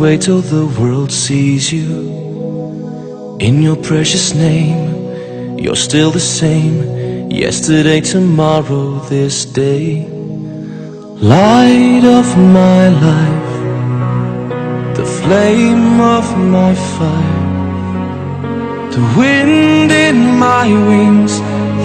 Wait till the world sees you in your precious name. You're still the same, yesterday, tomorrow, this day. Light of my life, the flame of my fire, the wind in my wings.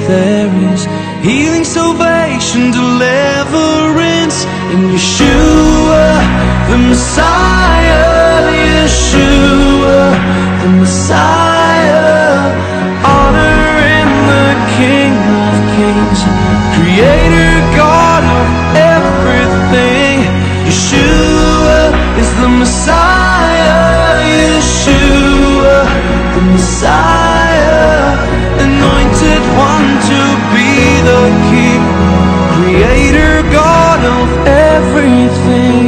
There is healing, salvation, deliverance in Yeshua, the Messiah. Yeshua, the Messiah. Honor in the King of Kings, Creator, God of everything. Yeshua is the Messiah. Yeshua, the Messiah. Anointed one to be the King. Creator, God of everything.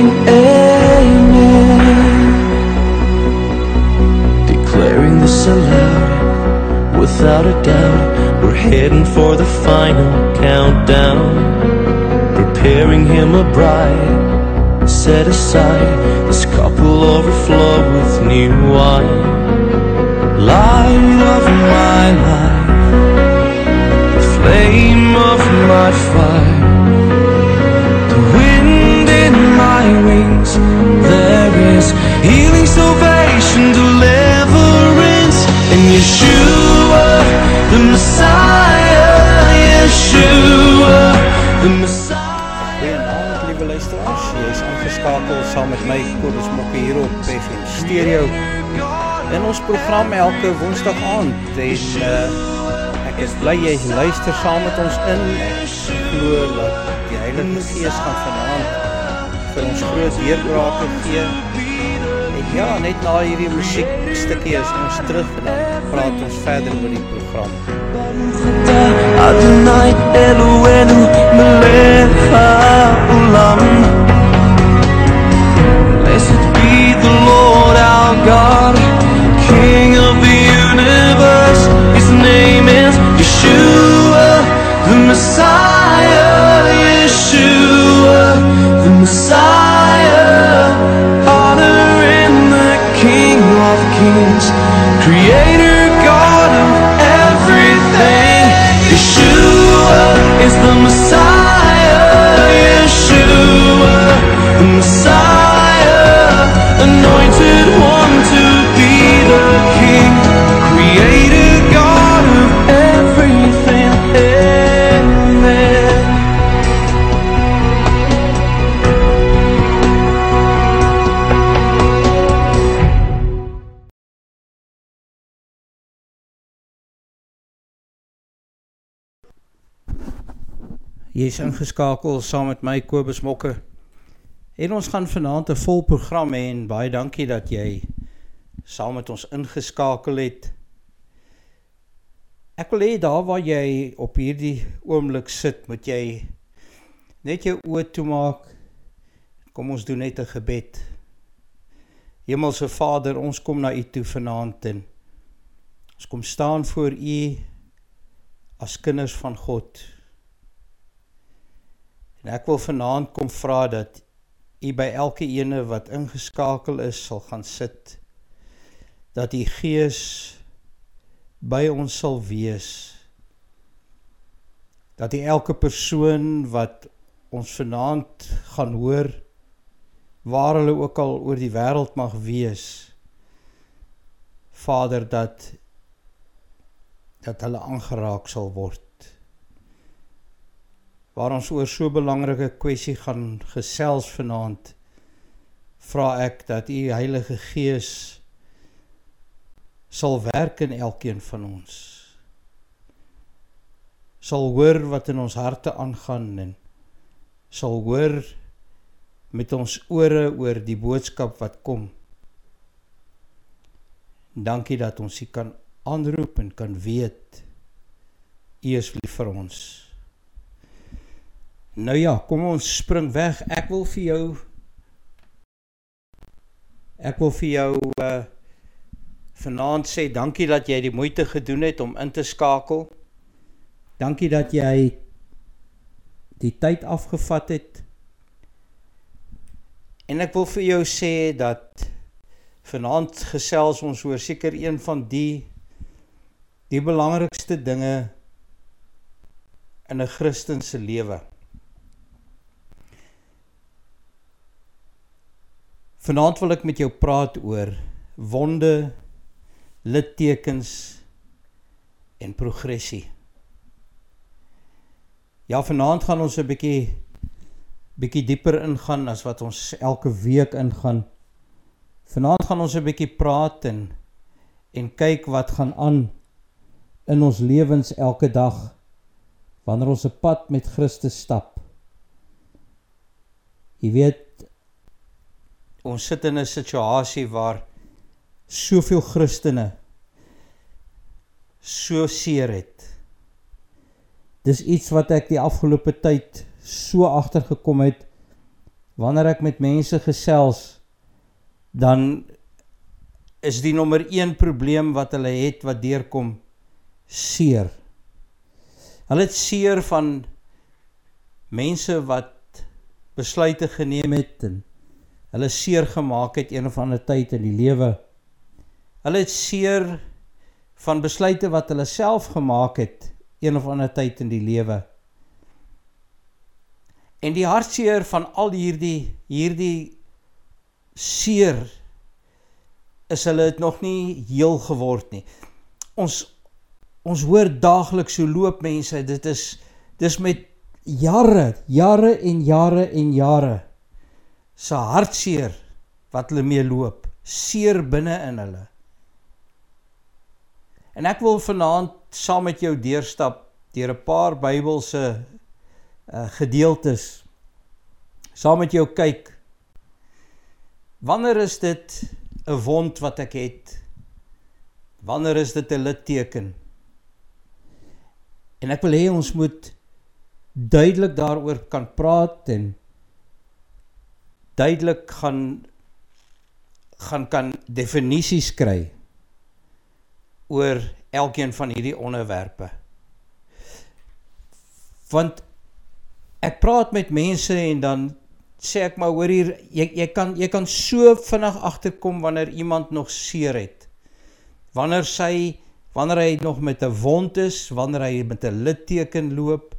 Without a doubt, we're heading for the final countdown. Preparing him a bride, set aside. This cup will overflow with new wine. Light of my life, the flame of my fire, the wind in my wings. There is healing, Goeienaand liewe luisteraars. Jy is ingeskakel saam met my Kobus Mokke hier op FM Stereo. In ons program elke Woensdag aand en uh, ek is bly jy luister saam met ons in. Ek glo dat die Heilige Gees gaan vanaand vir ons groot deurbrake gee. En ja, net na hierdie musiekstukkie is ons terug en dan praat ons verder oor die program. Adonai Eloheinu be the Lord our God King of the universe. His name is Yeshua the Messiah Yeshua the Messiah Jy is ingeskakel saam met my Kobus Mokke. En ons gaan vanaand 'n vol program hê en baie dankie dat jy saam met ons ingeskakel het. Ek wil hê daar waar jy op hierdie oomblik sit, moet jy net jou oë toemaak. Kom ons doen net 'n gebed. Hemelse Vader, ons kom na U toe vanaand en ons kom staan voor U as kinders van God. En ek wil vanaand kom vra dat u by elke ene wat ingeskakel is sal gaan sit. Dat die gees by ons sal wees. Dat die elke persoon wat ons vanaand gaan hoor waar hulle ook al oor die wêreld mag wees Vader dat dat hulle aangeraak sal word waar ons oor so 'n belangrike kwessie gaan gesels vanaand vra ek dat u Heilige Gees sal werk in elkeen van ons. Sal hoor wat in ons harte aangaan en sal hoor met ons ore oor die boodskap wat kom. Dankie dat ons u kan aanroep en kan weet u is lief vir ons Nou ja, kom ons spring weg. Ek wil vir jou Ek wil vir jou uh vanaand sê dankie dat jy die moeite gedoen het om in te skakel. Dankie dat jy die tyd afgevat het. En ek wil vir jou sê dat Vanaand gesels ons oor seker een van die die belangrikste dinge in 'n Christen se lewe. Vanaand wil ek met jou praat oor wonde, littekens en progressie. Ja, vanaand gaan ons 'n bietjie bietjie dieper ingaan as wat ons elke week ingaan. Vanaand gaan ons 'n bietjie praat en en kyk wat gaan aan in ons lewens elke dag wanneer ons 'n pad met Christus stap. Jy weet ons sit in 'n situasie waar soveel Christene so seer het. Dis iets wat ek die afgelope tyd so agtergekom het wanneer ek met mense gesels dan is die nommer 1 probleem wat hulle het wat deurkom seer. Hulle het seer van mense wat besluite geneem het en hulle seer gemaak het een of ander tyd in die lewe. Hulle het seer van besluite wat hulle self gemaak het een of ander tyd in die lewe. En die hartseer van al hierdie hierdie seer is hulle het nog nie heel geword nie. Ons ons hoor daagliks hoe loop mense, dit is dis met jare, jare en jare en jare se hartseer wat hulle mee loop, seer binne in hulle. En ek wil vanaand saam met jou deurstap deur 'n paar Bybelse uh, gedeeltes saam met jou kyk Wanneer is dit 'n wond wat ek het? Wanneer is dit 'n litteken? En ek wil hê ons moet duidelik daaroor kan praat en duidelik gaan gaan kan definisies kry oor elkeen van hierdie onderwerpe. Want ek praat met mense en dan sê ek maar hoor hier jy jy kan jy kan so vinnig agterkom wanneer iemand nog seer het. Wanneer sy wanneer hy nog met 'n wond is, wanneer hy met 'n litteken loop.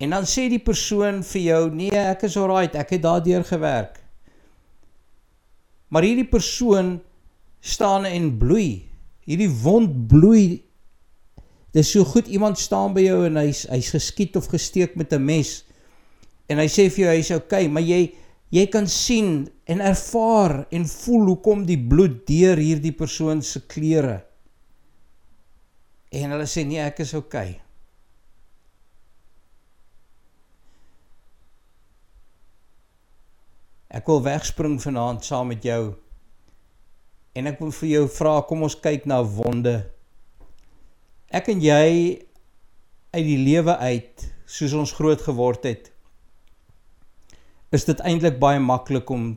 En dan sê die persoon vir jou, "Nee, ek is alright, ek het daardeur gewerk." Maar hierdie persoon staan en bloei. Hierdie wond bloei. Dis so goed iemand staan by jou en hy's hy's geskiet of gesteek met 'n mes en hy sê vir jou hy's okay, maar jy jy kan sien en ervaar en voel hoe kom die bloed deur hierdie persoon se klere. En hulle sê nee, ek is okay. Ek wil wegspring vanaand saam met jou. En ek wil vir jou vra, kom ons kyk na wonde. Ek en jy uit die lewe uit, soos ons groot geword het, is dit eintlik baie maklik om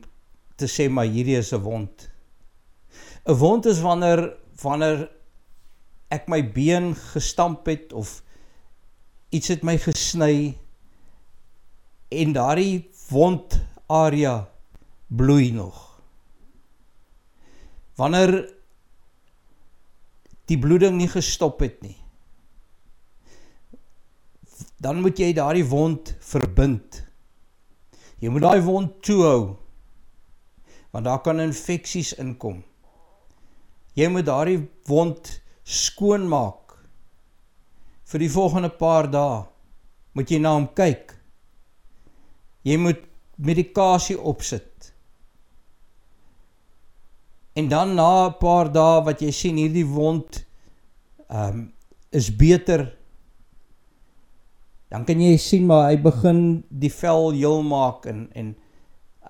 te sê maar hierdie is 'n wond. 'n Wond is wanneer wanneer ek my been gestamp het of iets het my gesny en daardie wond area bloei nog. Wanneer die bloeding nie gestop het nie. Dan moet jy daardie wond verbind Jy moet daai wond toehou. Want daar kan infeksies inkom. Jy moet daardie wond skoon maak. Vir die volgende paar dae moet jy na hom kyk. Jy moet medikasie opsit. En dan na 'n paar dae wat jy sien hierdie wond ehm um, is beter dan kan jy sien maar hy begin die vel heel maak en en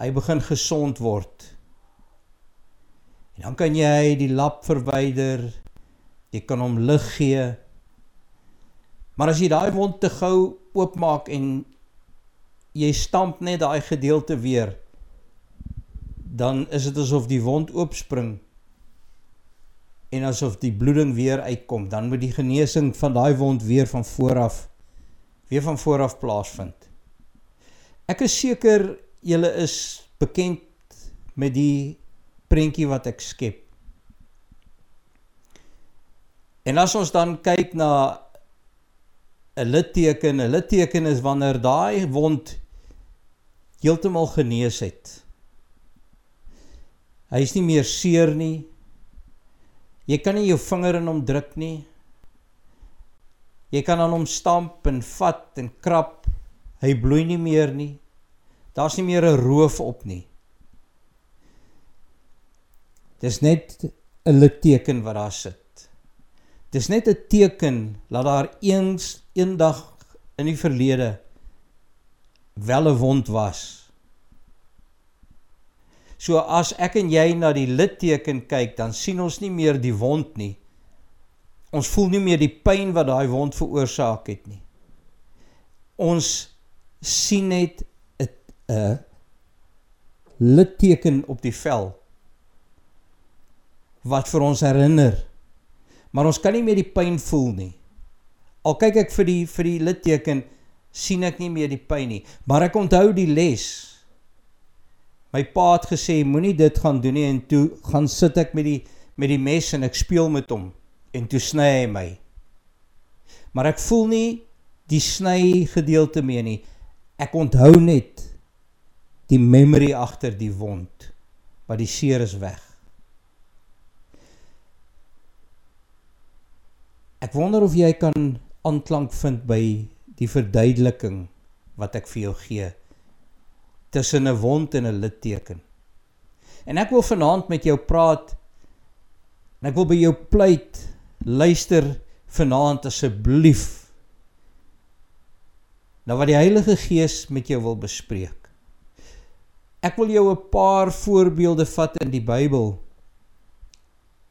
hy begin gesond word. En dan kan jy die lap verwyder. Jy kan hom lig gee. Maar as jy daai wond te gou oopmaak en jy stamp net daai gedeelte weer, dan is dit asof die wond oopspring en asof die bloeding weer uitkom, dan moet die genesing van daai wond weer van voor af weer van vooraf plaasvind. Ek is seker julle is bekend met die prentjie wat ek skep. En as ons dan kyk na 'n litteken, 'n litteken is wanneer daai wond heeltemal genees het. Hy is nie meer seer nie. Jy kan nie jou vinger in hom druk nie. Jy kan aan hom stamp en vat en krap. Hy bloei nie meer nie. Daar's nie meer 'n roof op nie. Dis net 'n litteken wat daar sit. Dis net 'n teken dat daar eens eendag in die verlede wel 'n wond was. So as ek en jy na die litteken kyk, dan sien ons nie meer die wond nie. Ons voel nie meer die pyn wat daai wond veroorsaak het nie. Ons sien net 'n 'n litteken op die vel wat vir ons herinner. Maar ons kan nie meer die pyn voel nie. Al kyk ek vir die vir die litteken sien ek nie meer die pyn nie, maar ek onthou die les. My pa het gesê moenie dit gaan doen nie en toe gaan sit ek met die met die mes en ek speel met hom en toe sny hy my. Maar ek voel nie die sny gedeelte meer nie. Ek onthou net die memory agter die wond. Maar die seer is weg. Ek wonder of jy kan aanklank vind by die verduideliking wat ek vir jou gee tussen 'n wond en 'n litteken. En ek wil vanaand met jou praat en ek wil by jou pleit luister vanaand asseblief na wat die Heilige Gees met jou wil bespreek. Ek wil jou 'n paar voorbeelde vat in die Bybel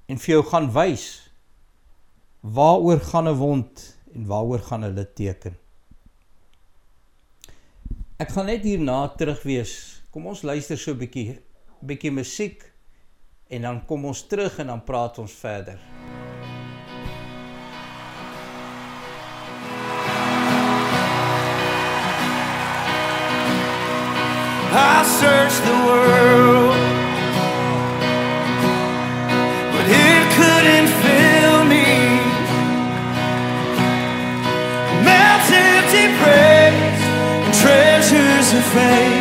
en vir jou gaan wys waaroor gaan 'n wond en waaroor gaan 'n litteken. Ek gaan net hierna terug wees. Kom ons luister so 'n bietjie bietjie musiek en dan kom ons terug en dan praat ons verder. I searched the world, face.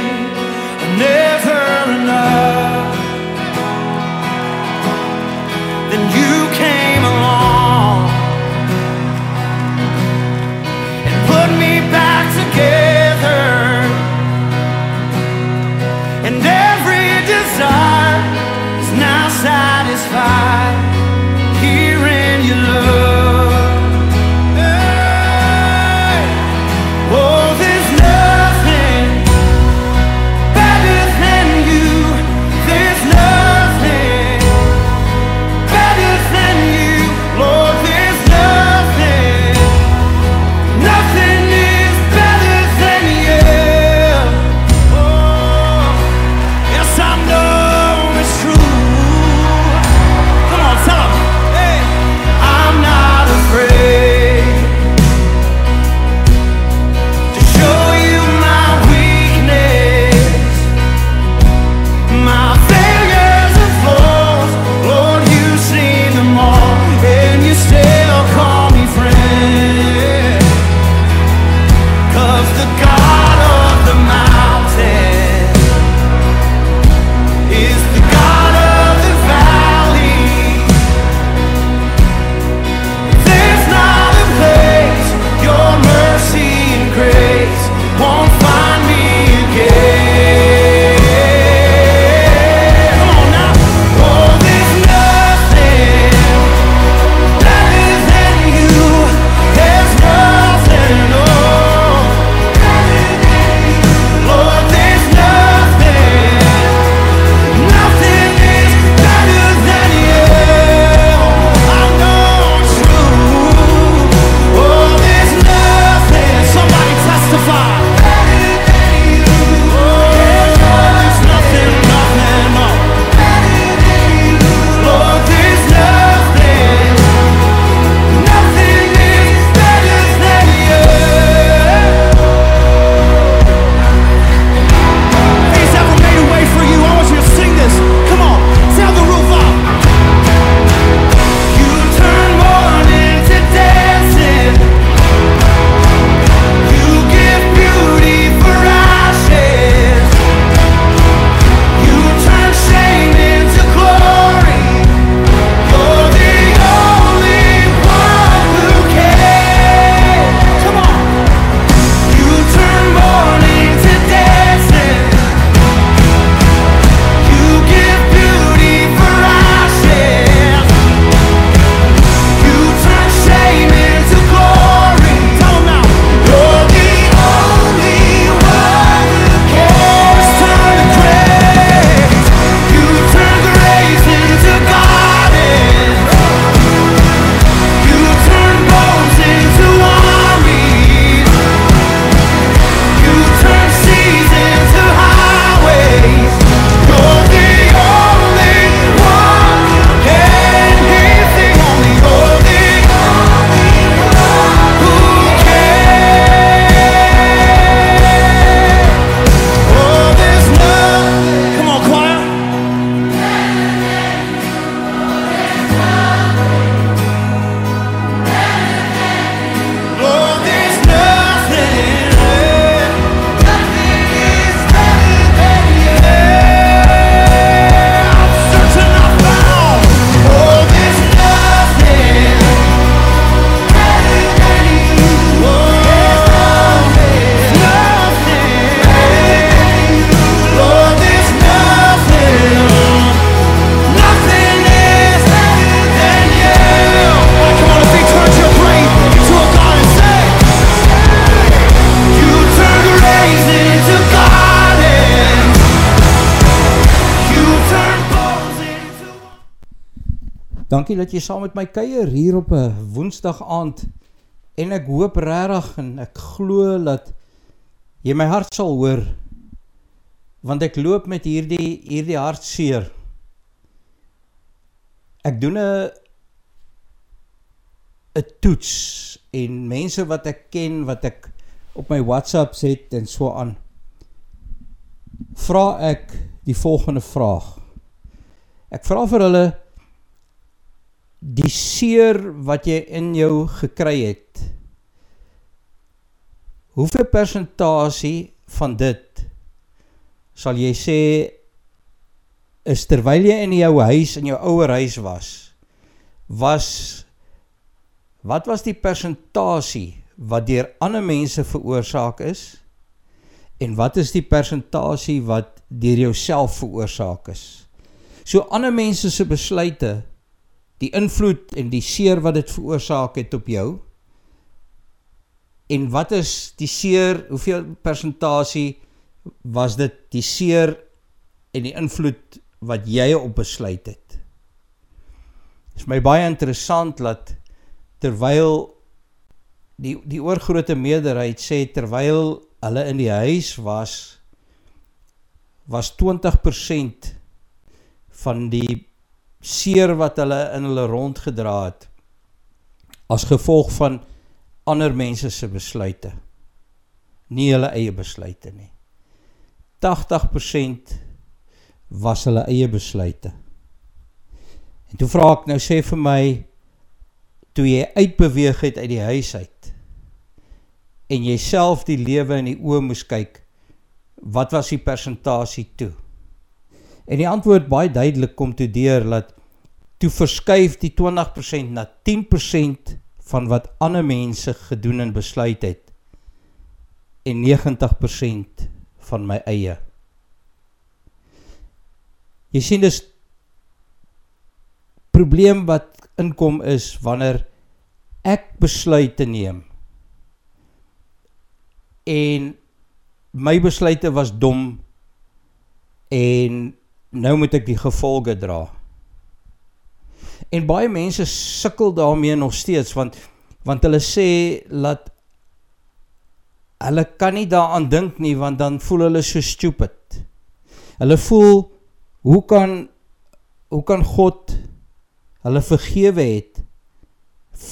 Dankie dat jy saam met my kuier hier op 'n Woensdag aand. En ek hoop regtig en ek glo dat jy my hart sal hoor want ek loop met hierdie hierdie hartseer. Ek doen 'n 'n toets en mense wat ek ken wat ek op my WhatsApp sit en so aan vra ek die volgende vraag. Ek vra vir hulle die seer wat jy in jou gekry het hoeveel persentasie van dit sal jy sê is terwyl jy in jou huis in jou ouer huis was was wat was die persentasie wat deur ander mense veroorsaak is en wat is die persentasie wat deur jouself veroorsaak is? So ander mense se besluite die invloed en die seer wat dit veroorsaak het op jou. En wat is die seer, hoeveel persentasie was dit die seer en die invloed wat jy op besluit het? Dit is my baie interessant dat terwyl die die oorgrootste meerderheid sê terwyl hulle in die huis was was 20% van die seer wat hulle in hulle rondgedra het as gevolg van ander mense se besluite nie hulle eie besluite nie. 80% was hulle eie besluite. En toe vra ek nou sê vir my toe jy uitbeweeg het uit die huis uit en jy self die lewe in die oë moes kyk wat was die persentasie toe En die antwoord baie duidelik kom toe deur dat toe verskuif die 20% na 10% van wat ander mense gedoen en besluit het en 90% van my eie. Jy sien dis probleem wat inkom is wanneer ek besluit te neem en my besluite was dom en nou moet ek die gevolge dra. En baie mense sukkel daarmee nog steeds want want hulle sê dat hulle kan nie daaraan dink nie want dan voel hulle so stupid. Hulle voel hoe kan hoe kan God hulle vergewe het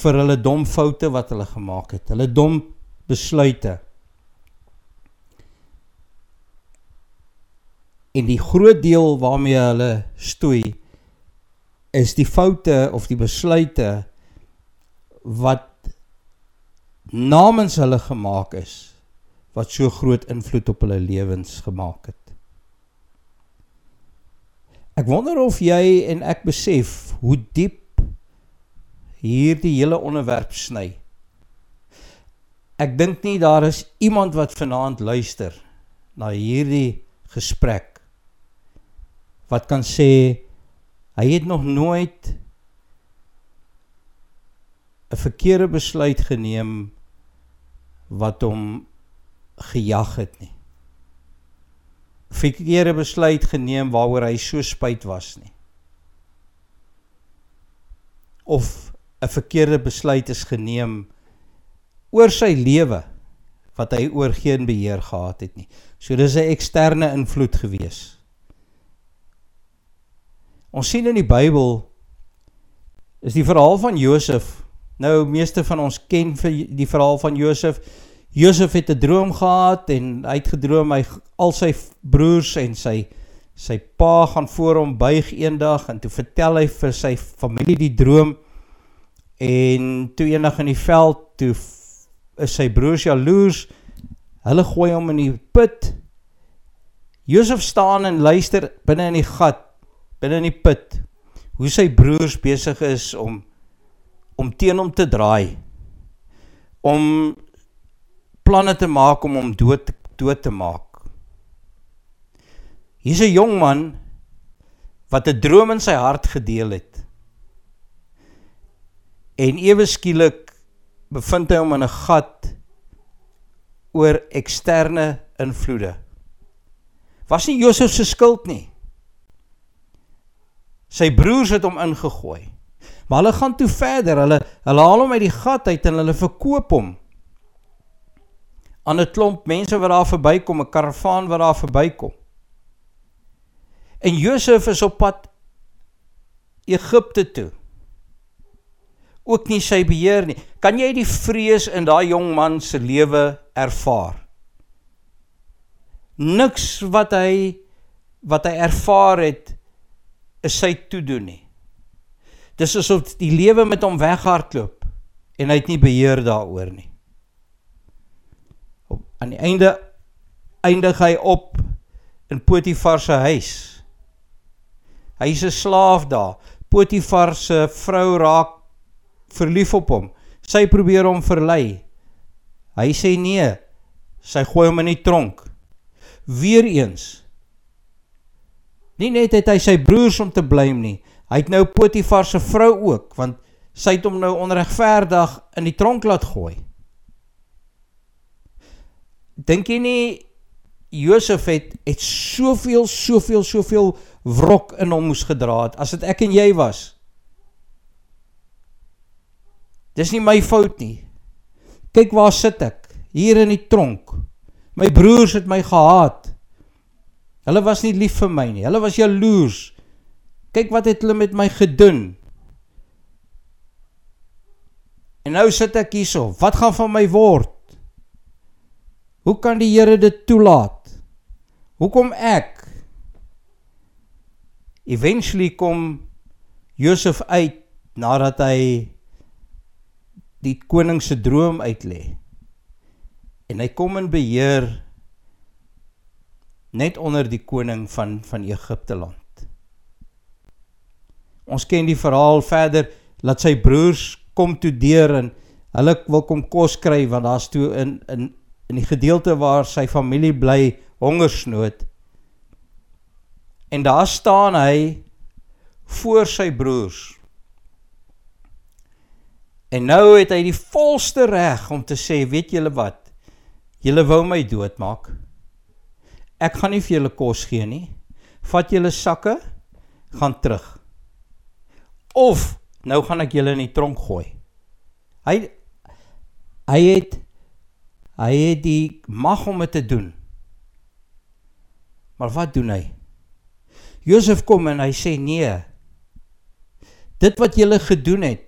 vir hulle dom foute wat hulle gemaak het, hulle dom besluite. En die groot deel waarmee hulle stoei is die foute of die besluite wat namens hulle gemaak is wat so groot invloed op hulle lewens gemaak het. Ek wonder of jy en ek besef hoe diep hierdie hele onderwerp sny. Ek dink nie daar is iemand wat vanaand luister na hierdie gesprek wat kan sê hy het nog nooit 'n verkeerde besluit geneem wat hom gejag het nie. Verkeerde besluit geneem waaroor hy so spyt was nie. Of 'n verkeerde besluit is geneem oor sy lewe wat hy oor geen beheer gehad het nie. So dis 'n eksterne invloed geweest. Ons sien in die Bybel is die verhaal van Josef. Nou meeste van ons ken vir die verhaal van Josef. Josef het 'n droom gehad en hy het gedroom hy al sy broers en sy sy pa gaan voor hom buig eendag en toe vertel hy vir sy familie die droom en toe eendag in die veld toe is sy broers jaloers. Hulle gooi hom in die put. Josef staan en luister binne in die gat binne in die put hoe sy broers besig is om om teen hom te draai om planne te maak om hom dood dood te maak. Hier's 'n jong man wat 'n droom in sy hart gedeel het. En ewe skielik bevind hy hom in 'n gat oor eksterne invloede. Was nie Josef se skuld nie. Sy broers het hom ingegooi. Maar hulle gaan toe verder. Hulle hulle haal hom uit die gat uit en hulle verkoop hom aan 'n klomp mense wat daar verbykom, 'n karavaan wat daar verbykom. En Josef is op pad Egipte toe. Ook nie sy beheer nie. Kan jy die vrees in daai jong man se lewe ervaar? Niks wat hy wat hy ervaar het is sy toedoen nie. Dis asof die lewe met hom weghardloop en hy het nie beheer daaroor nie. Op aan die einde eindig hy op in Potifar se huis. Hy's 'n slaaf daar. Potifar se vrou raak verlief op hom. Sy probeer hom verlei. Hy sê nee. Sy gooi hom in die tronk. Weereens. Nie net het hy sy broers om te blame nie. Hy het nou Potifar se vrou ook want sy het hom nou onregverdig in die tronk laat gooi. Dink jy nie Josef het het soveel soveel soveel wrok in hom moes gedra het as dit ek en jy was. Dis nie my fout nie. Kyk waar sit ek? Hier in die tronk. My broers het my gehaat. Hulle was nie lief vir my nie. Hulle was jaloers. Kyk wat het hulle met my gedoen. En nou sit ek hierso. Wat gaan van my word? Hoe kan die Here dit toelaat? Hoekom ek? Eventually kom Josef uit nadat hy die koning se droom uitlê. En hy kom in beheer net onder die koning van van Egipte land. Ons ken die verhaal verder dat sy broers kom toe deur en hulle wil kom kos kry want daar's toe in in in die gedeelte waar sy familie bly hongersnood. En daar staan hy voor sy broers. En nou het hy die volste reg om te sê, weet julle wat? Julle wou my doodmaak. Ek gaan nie vir julle kos gee nie. Vat julle sakke, gaan terug. Of nou gaan ek julle in die tronk gooi. Hy hy het hy het die mag om dit te doen. Maar wat doen hy? Josef kom en hy sê nee. Dit wat julle gedoen het.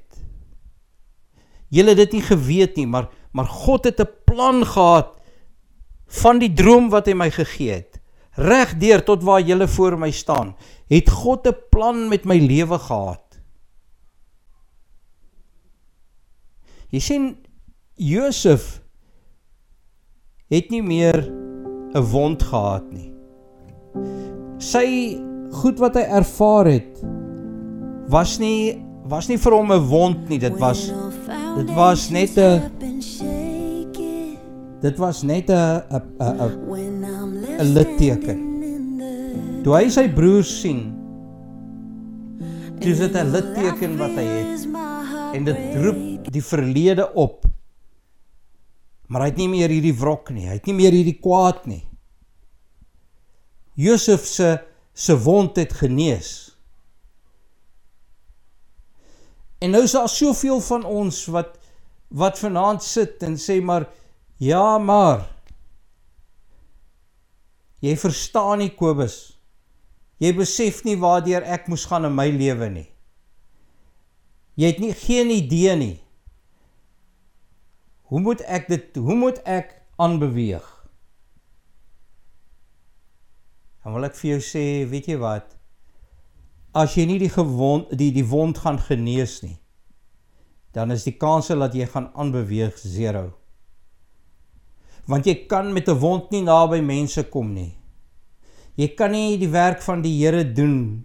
Julle het dit nie geweet nie, maar maar God het 'n plan gehad van die droom wat hy my gegee het. Reg deur tot waar julle voor my staan, het God 'n plan met my lewe gehad. Jy sien Josef het nie meer 'n wond gehad nie. Sy goed wat hy ervaar het was nie was nie vir hom 'n wond nie, dit was dit was net 'n dit was net 'n 'n 'n litteken. Toe hy sy broers sien, dis dit 'n litteken wat hy het en dit roep die verlede op. Maar hy het nie meer hierdie wrok nie, hy het nie meer hierdie kwaad nie. Josef se se wond het genees. En nou is daar soveel van ons wat wat vanaand sit en sê maar ja maar jy verstaan nie Kobus jy besef nie waardeur ek moes gaan in my lewe nie jy het nie geen idee nie hoe moet ek dit hoe moet ek aanbeweeg Dan wil ek vir jou sê, weet jy wat? As jy nie die gewond die die wond gaan genees nie, dan is die kans dat jy gaan aanbeweeg 0. Want jy kan met 'n wond nie naby mense kom nie. Jy kan nie die werk van die Here doen.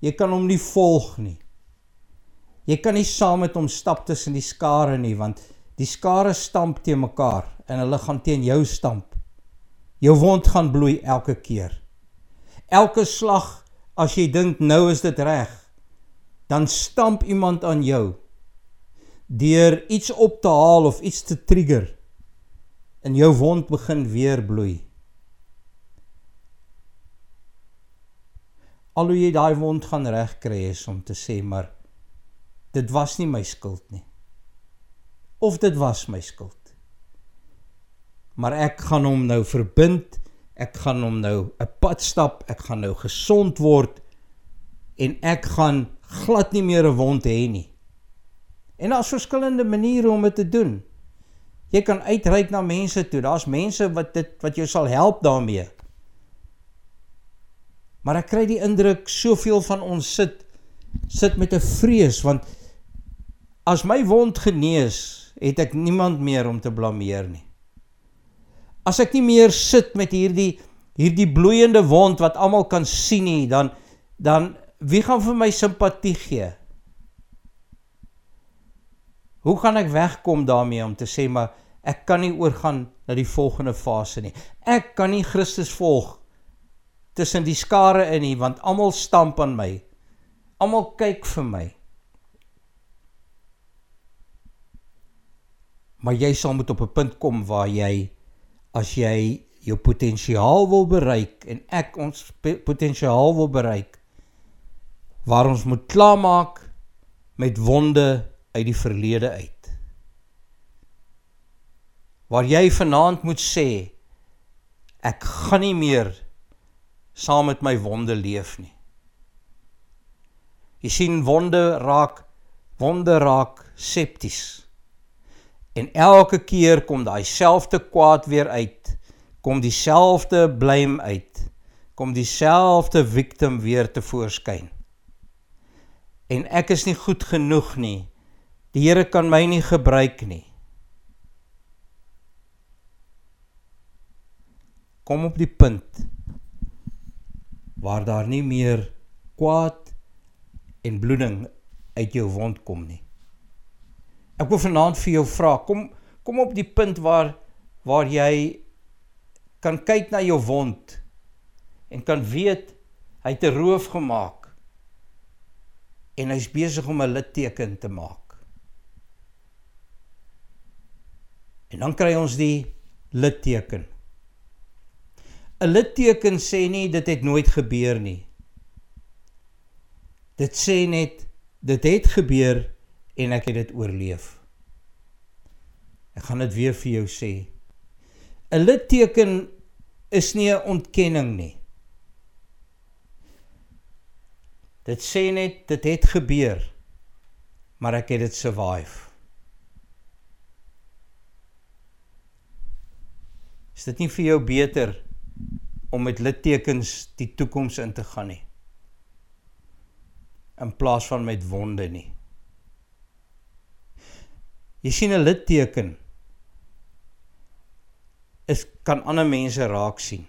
Jy kan hom nie volg nie. Jy kan nie saam met hom stap tussen die skare nie want die skare stamp teen mekaar en hulle gaan teen jou stamp. Jou wond gaan bloei elke keer elke slag as jy dink nou is dit reg, dan stamp iemand aan jou deur iets op te haal of iets te trigger en jou wond begin weer bloei. Al hoe jy daai wond gaan regkry is om te sê maar dit was nie my skuld nie. Of dit was my skuld. Maar ek gaan hom nou verbind. Ek gaan hom nou 'n pad stap. Ek gaan nou gesond word en ek gaan glad nie meer 'n wond hê nie. En daar's verskillende maniere om dit te doen. Jy kan uitreik na mense toe. Daar's mense wat dit wat jou sal help daarmee. Maar ek kry die indruk soveel van ons sit sit met 'n vrees want as my wond genees, het ek niemand meer om te blameer nie. As ek nie meer sit met hierdie hierdie bloeiende wond wat almal kan sien nie, dan dan wie gaan vir my simpatie gee? Hoe gaan ek wegkom daarmee om te sê maar ek kan nie oorgaan na die volgende fase nie. Ek kan nie Christus volg tussen die skare in nie want almal stamp aan my. Almal kyk vir my. Maar jy sal moet op 'n punt kom waar jy as jy jou potensiaal wil bereik en ek ons potensiaal wil bereik waar ons moet klaarmaak met wonde uit die verlede uit. Waar jy vanaand moet sê ek gaan nie meer saam met my wonde leef nie. Jy sien wonde raak wonde raak septies. En elke keer kom daai selfde kwaad weer uit, kom dieselfde blame uit, kom dieselfde victim weer te voorskyn. En ek is nie goed genoeg nie. Die Here kan my nie gebruik nie. Kom op die punt waar daar nie meer kwaad en bloeding uit jou wond kom nie. Ek wil vanaand vir jou vra, kom kom op die punt waar waar jy kan kyk na jou wond en kan weet hy het 'n roof gemaak en hy's besig om 'n litteken te maak. En dan kry ons die litteken. 'n litteken sê nie dit het nooit gebeur nie. Dit sê net dit het gebeur en ek het dit oorleef. Ek gaan dit weer vir jou sê. 'n Litteken is nie 'n ontkenning nie. Dit sê net dit het gebeur, maar ek het dit survive. Is dit nie vir jou beter om met littekens die toekoms in te gaan nie in plaas van met wonde nie. Jy sien 'n litteken is kan ander mense raak sien.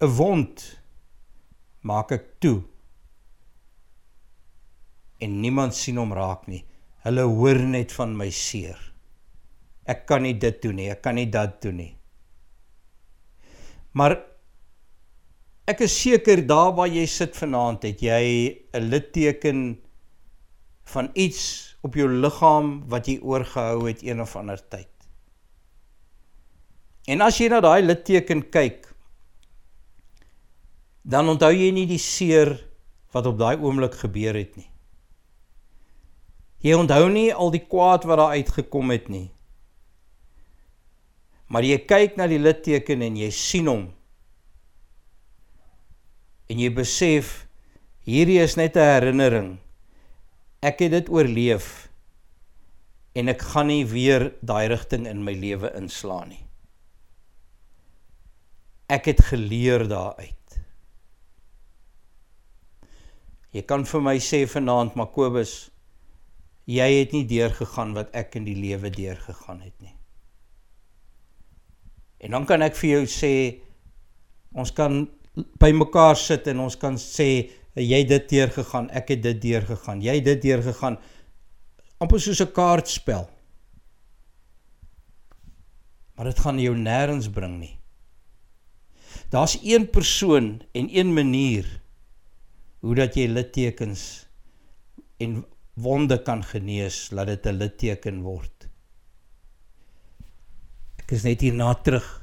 'n Wond maak ek toe en niemand sien hom raak nie. Hulle hoor net van my seer. Ek kan nie dit doen nie, ek kan nie dat doen nie. Maar ek is seker daar waar jy sit vanaand het jy 'n litteken van iets op jou liggaam wat jy oorgehou het een of ander tyd. En as jy na daai litteken kyk, dan onthou jy nie die seer wat op daai oomblik gebeur het nie. Jy onthou nie al die kwaad wat daar uitgekom het nie. Maar jy kyk na die litteken en jy sien hom. En jy besef hierdie is net 'n herinnering. Ek het dit oorleef en ek gaan nie weer daai rigting in my lewe inslaan nie. Ek het geleer daaruit. Jy kan vir my sê vanaand Makobus, jy het nie deurgegaan wat ek in die lewe deurgegaan het nie. En dan kan ek vir jou sê ons kan by mekaar sit en ons kan sê jy het dit deur gegaan, ek het dit deur gegaan, jy het dit deur gegaan. amper soos 'n kaartspel. Maar dit gaan jou nêrens bring nie. Daar's een persoon en een manier hoe dat jy littekens en wonde kan genees, laat dit 'n litteken word is net hierna terug.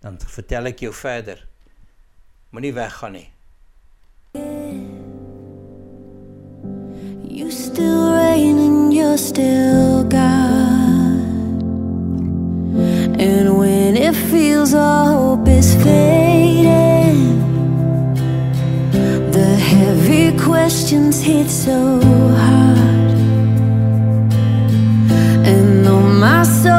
Dan vertel ik jou verder. Moenie weggaan nie. You still rain and you're still God. And when it feels all hope is fading, the heavy questions hit so hard. And though my soul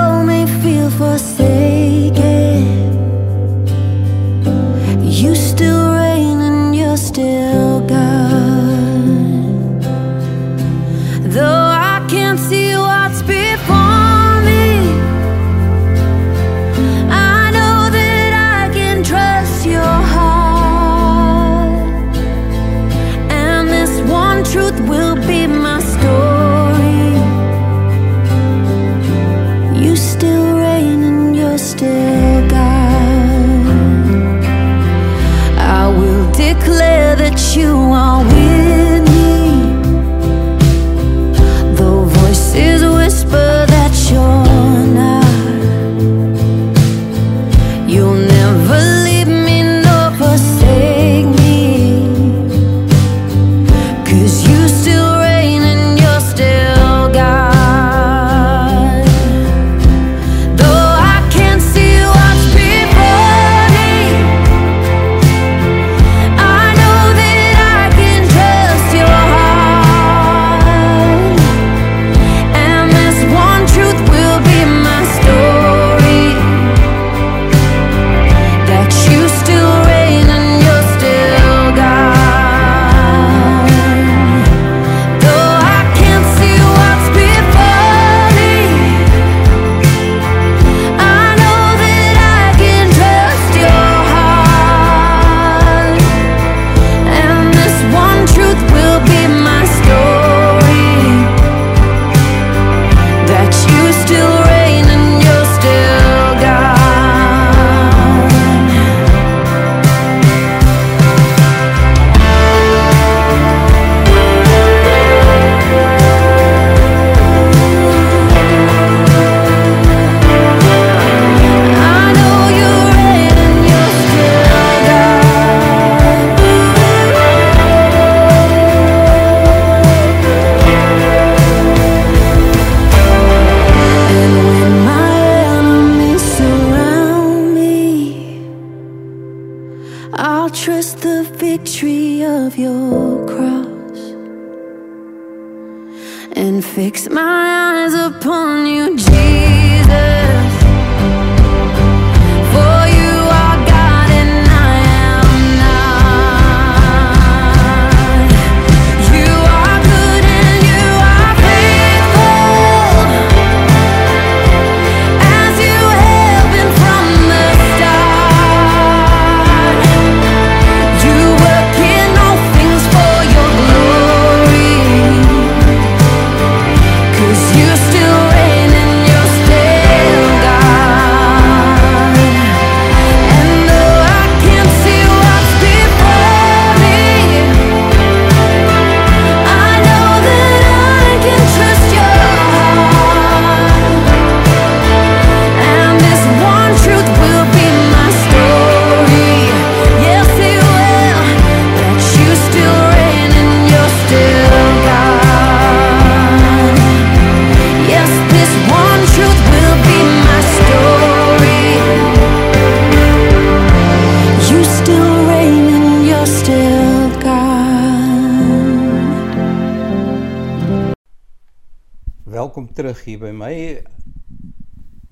terug hier by my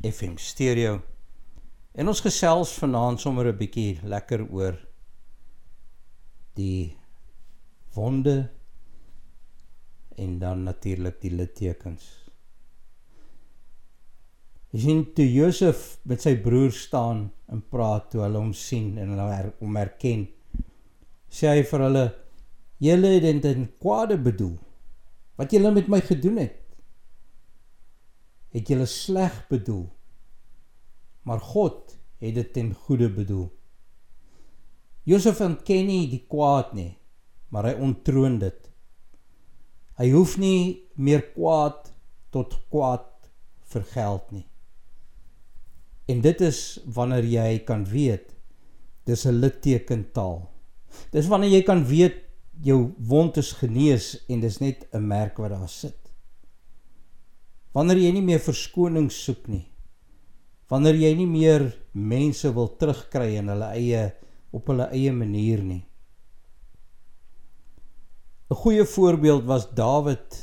FM Stereo. En ons gesels vanaand sommer 'n bietjie lekker oor die wonde en dan natuurlik die littekens. Jy sien toe Josef met sy broer staan en praat toe hulle hom sien en hulle her, hom herken. Sê hy vir hulle: "Julle het dit in kwade bedoel wat julle met my gedoen het." het julle sleg bedoel, maar God het dit ten goeie bedoel. Josef ontken nie die kwaad nie, maar hy ontroon dit. Hy hoef nie meer kwaad tot kwaad vergeld nie. En dit is wanneer jy kan weet dis 'n litteken taal. Dis wanneer jy kan weet jou wond is genees en dis net 'n merk wat daar sit. Wanneer jy nie meer verskoning soek nie. Wanneer jy nie meer mense wil terugkry in hulle eie op hulle eie manier nie. 'n Goeie voorbeeld was Dawid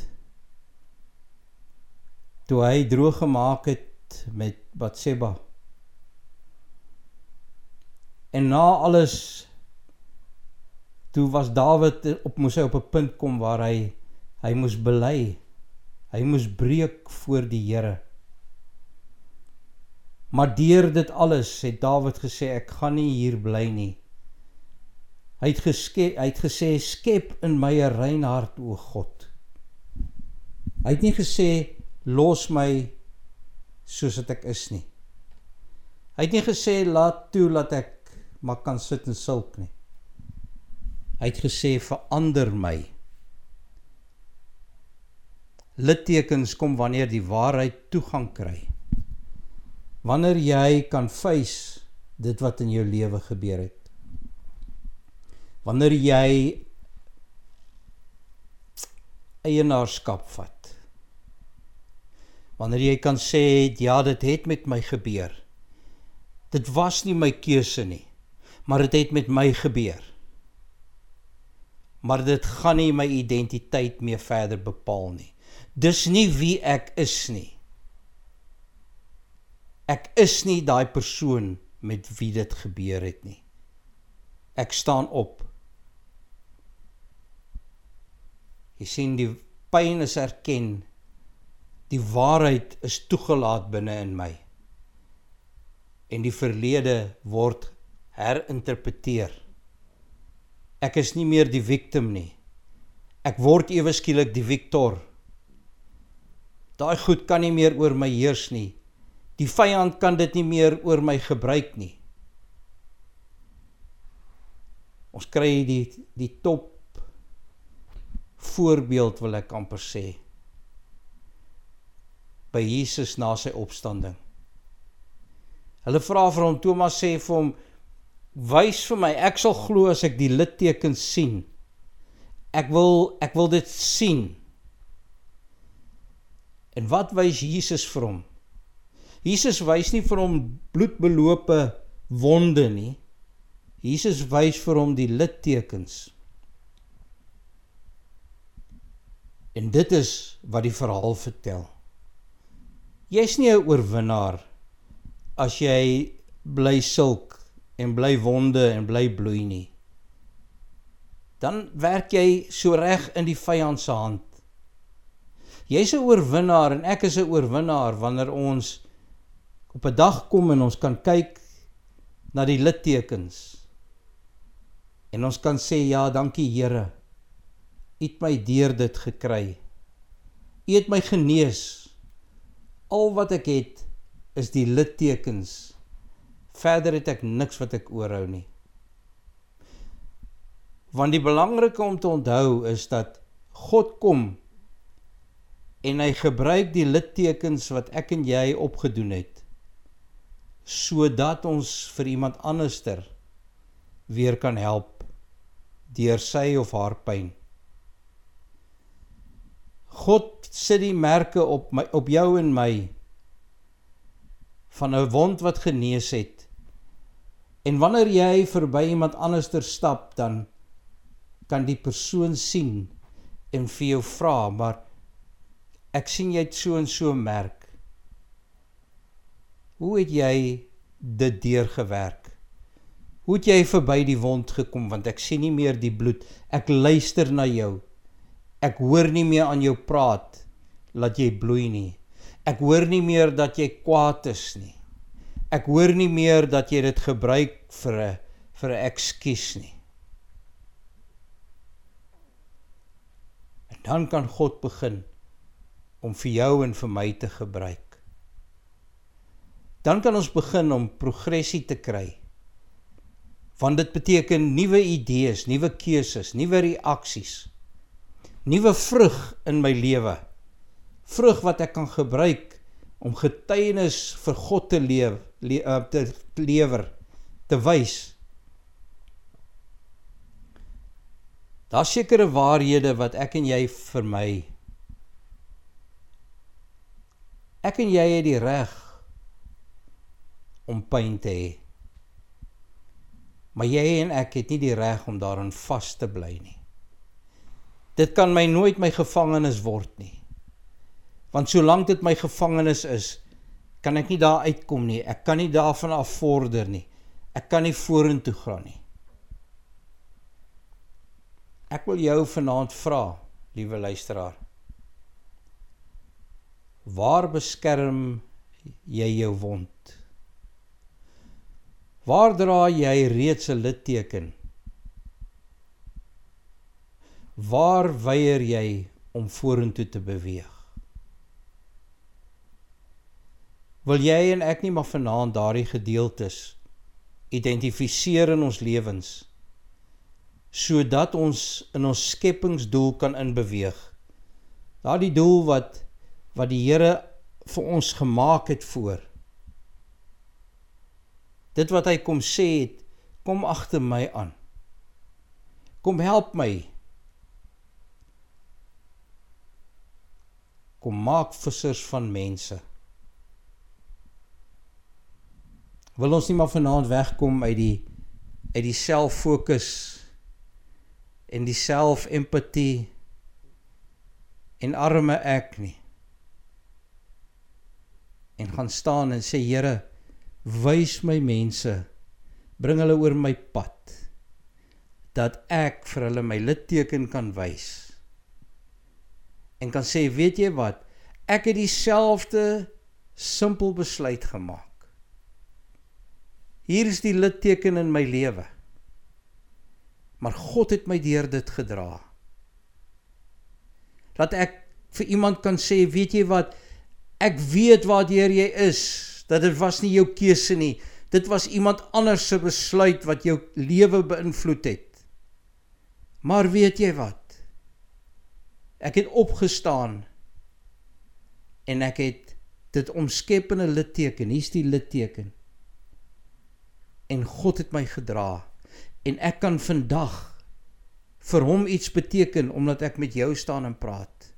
toe hy droog gemaak het met Batseba. En na alles toe was Dawid op moes hy op 'n punt kom waar hy hy moes bely Hy moes breek voor die Here. Maar deur dit alles het Dawid gesê ek gaan nie hier bly nie. Hy het geskep hy het gesê skep in my 'n rein hart o God. Hy het nie gesê los my soos wat ek is nie. Hy het nie gesê laat toe dat ek maar kan sit en sulk nie. Hy het gesê verander my. Littekens kom wanneer die waarheid toegang kry. Wanneer jy kan face dit wat in jou lewe gebeur het. Wanneer jy eienaarskap vat. Wanneer jy kan sê ja, dit het met my gebeur. Dit was nie my keuse nie, maar dit het met my gebeur. Maar dit gaan nie my identiteit meer verder bepaal nie. Dis nie wie ek is nie. Ek is nie daai persoon met wie dit gebeur het nie. Ek staan op. Jy sien die pyn is erken. Die waarheid is toegelaat binne in my. En die verlede word herinterpreteer. Ek is nie meer die victim nie. Ek word ewe skielik die victor. Daai goed kan nie meer oor my heers nie. Die vyand kan dit nie meer oor my gebruik nie. Ons kry die die top voorbeeld wil ek amper sê by Jesus na sy opstanding. Hulle vra vir hom Thomas sê vir hom wys vir my ek sal glo as ek die littekens sien. Ek wil ek wil dit sien. En wat wys Jesus vir hom? Jesus wys nie vir hom bloedbelope wonde nie. Jesus wys vir hom die littekens. En dit is wat die verhaal vertel. Jy's nie 'n oorwinnaar as jy bly sulk en bly wonde en bly bloei nie. Dan werk jy so reg in die vyand se hand. Jy's 'n oorwinnaar en ek is 'n oorwinnaar wanneer ons op 'n dag kom en ons kan kyk na die littekens. En ons kan sê ja, dankie Here het my deur dit gekry. U het my genees. Al wat ek het is die littekens. Verder het ek niks wat ek oorhou nie. Want die belangrike om te onthou is dat God kom en hy gebruik die littekens wat ek en jy opgedoen het sodat ons vir iemand anderster weer kan help deur sy of haar pyn. God sit die merke op my op jou en my van 'n wond wat genees het. En wanneer jy verby iemand anderster stap, dan kan die persoon sien en vir jou vra, maar ek sien jy het so en so merk. Hoe het jy dit deurgewerk? Hoe het jy verby die wond gekom want ek sien nie meer die bloed. Ek luister na jou. Ek hoor nie meer aan jou praat laat jy bloei nie. Ek hoor nie meer dat jy kwaad is nie. Ek hoor nie meer dat jy dit gebruik vir 'n vir 'n ekskuus nie. En dan kan God begin om vir jou en vir my te gebruik. Dan kan ons begin om progressie te kry. Want dit beteken nuwe idees, nuwe keuses, nuwe reaksies nuwe vrug in my lewe. Vrug wat ek kan gebruik om getuienis vir God te leef, le, uh, te lewer, te wys. Daar's sekere waarhede wat ek en jy vir my Ek en jy het die reg om pyn te hê. Maar jy en ek het nie die reg om daarin vas te bly nie. Dit kan my nooit my gevangenis word nie. Want solank dit my gevangenis is, kan ek nie daar uitkom nie. Ek kan nie daarvan af vorder nie. Ek kan nie vorentoe gaan nie. Ek wil jou vanaand vra, liewe luisteraar. Waar beskerm jy jou wond? Waar dra jy reeds 'n litteken? Waar weier jy om vorentoe te beweeg? Wil jy en ek nie maar vanaand daardie gedeeltes identifiseer in ons lewens sodat ons in ons skepingsdoel kan inbeweeg. Daardie doel wat wat die Here vir ons gemaak het voor. Dit wat hy kom sê het, kom agter my aan. Kom help my. Kom maak vissers van mense. Wil ons nie maar vanaand wegkom uit die uit die selffokus en die selfempatie en arme ek nie. En gaan staan en sê Here, wys my mense, bring hulle oor my pad dat ek vir hulle my litteken kan wys. En kan sê, weet jy wat? Ek het dieselfde simpel besluit gemaak. Hier is die litteken in my lewe. Maar God het my deur dit gedra. Dat ek vir iemand kan sê, weet jy wat? Ek weet waar jy is, dat dit was nie jou keuse nie. Dit was iemand anders se besluit wat jou lewe beïnvloed het. Maar weet jy wat? Ek het opgestaan en ek het dit omskep in 'n litteken. Hier's die litteken. En God het my gedra en ek kan vandag vir hom iets beteken omdat ek met jou staan en praat.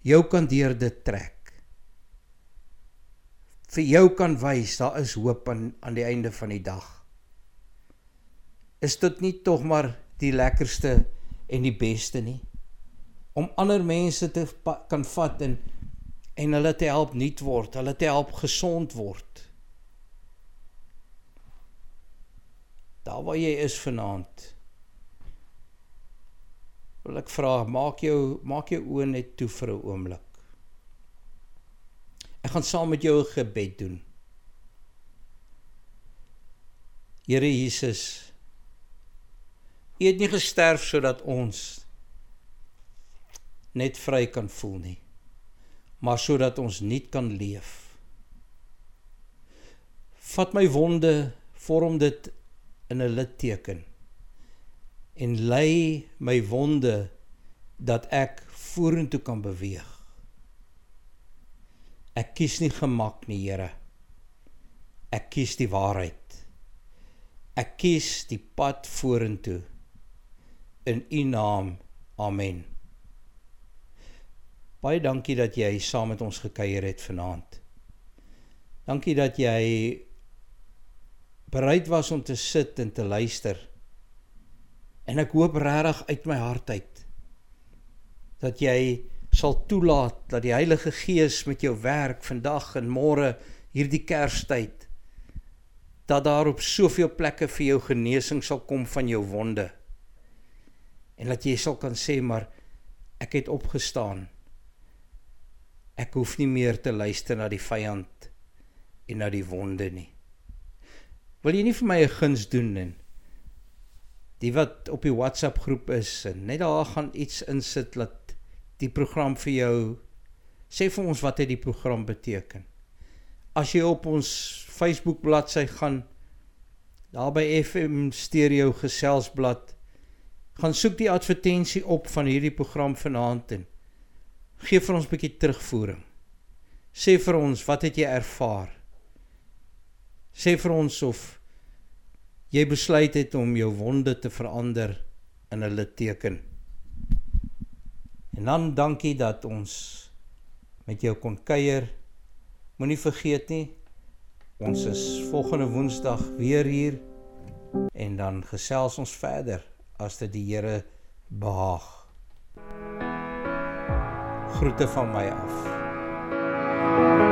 Jou kan deur dit trek. Vir jou kan wys daar is hoop aan aan die einde van die dag. Is dit nie tog maar die lekkerste en die beste nie om ander mense te kan vat en en hulle te help nuut word, hulle te help gesond word. Daar waar jy is vanaand. Wil ek vra, maak jou maak jou oë net toe vir 'n oomblik. Ek gaan saam met jou 'n gebed doen. Here Jesus, U het nie gesterf sodat ons net vry kan voel nie, maar sodat ons nuut kan leef. Vat my wonde, vorm dit in 'n litteken en lei my wonde dat ek vorentoe kan beweeg. Ek kies nie gemak nie, Here. Ek kies die waarheid. Ek kies die pad vorentoe in u naam. Amen. Baie dankie dat jy saam met ons gekuier het vanaand. Dankie dat jy bereid was om te sit en te luister. En ek hoop regtig uit my hart uit dat jy sal toelaat dat die Heilige Gees met jou werk vandag en môre hierdie Kerstyd dat daar op soveel plekke vir jou genesing sal kom van jou wonde en dat jy sal kan sê maar ek het opgestaan. Ek hoef nie meer te luister na die vyand en na die wonde nie. Wil jy nie vir my 'n guns doen en die wat op die WhatsApp groep is en net daar gaan iets insit dat die program vir jou sê vir ons wat dit die program beteken. As jy op ons Facebook bladsy gaan daar by FM Stereo geselsblad gaan soek die advertensie op van hierdie program vanaand en gee vir ons 'n bietjie terugvoering. Sê vir ons, wat het jy ervaar? Sê vir ons of jy besluit het om jou wonde te verander in 'n litteken. En dan dankie dat ons met jou kon kuier. Moenie vergeet nie, ons is volgende Woensdag weer hier en dan gesels ons verder as dit die Here behaag. Groete van my af. You